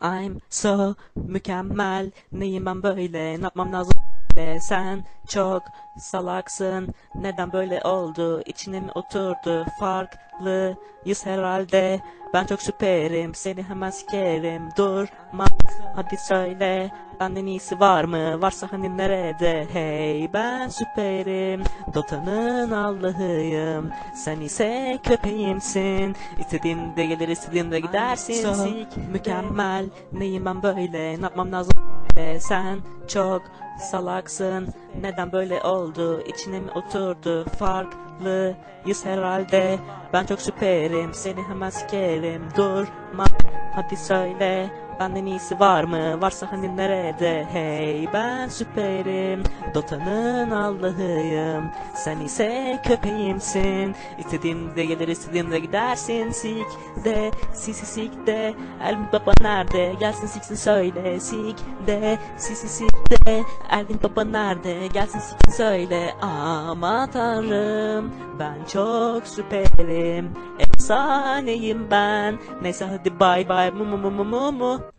I'm so mükemmel. Neyim ben böyle? Ne yapmam lazım de sen çok salaksın. Neden böyle oldu? İçine mi oturdu? Farklıyız herhalde. Ben çok süperim. Seni hemen sikerim. Durma hadi söyle Benden iyisi var mı? Varsa hani nerede? Hey ben süperim. Dota'nın Allah'ıyım. Sen ise köpeğimsin. İstediğinde gelir istediğinde gidersin. Sik mükemmel. Neyim ben böyle? Ne yapmam lazım de sen çok salaksın. Neden böyle oldu? İçine mi oturdu? Farklıyız herhalde. Ben çok süperim. Seni hemen sikerim. Durma. Hadi söyle Benden iyisi var mı? Varsa hani nerede? Hey ben süperim. Dota'nın Allah'ıyım. Sen ise köpeğimsin. İstediğimde gelir istediğimde gidersin. Sik de sisi sik de. Elvin baba nerede? Gelsin siksin söyle. Sik de sisi sik de. Elvin baba nerede? Gelsin siksin söyle. Ama tanrım Ben çok süperim. Efsaneyim ben. Neyse hadi bay bay. Mu mu mu mu mu mu